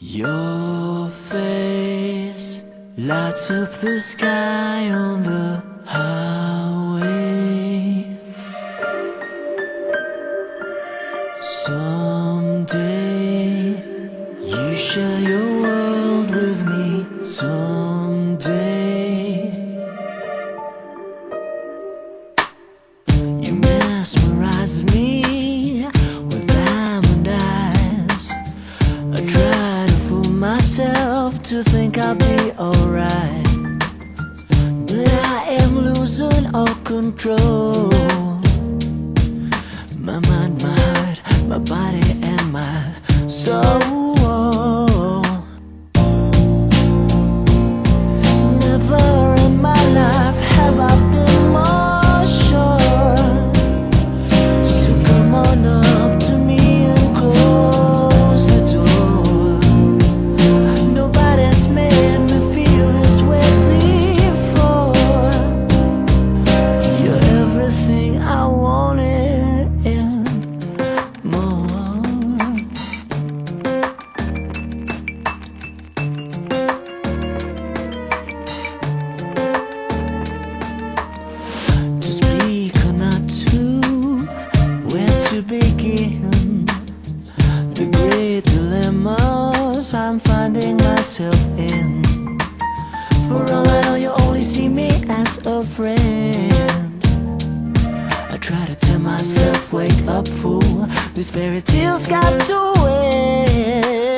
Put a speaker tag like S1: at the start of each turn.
S1: Your face lights up the sky on the highway. Someday you share your world with me. Someday you mesmerize me myself to think I'll be alright. But I am losing all control. My mind, my heart, my body, to begin? The great dilemmas I'm finding myself in. For all I know, you only see me as a friend. I try to tell myself, wake up, fool. This fairy tale's got to end.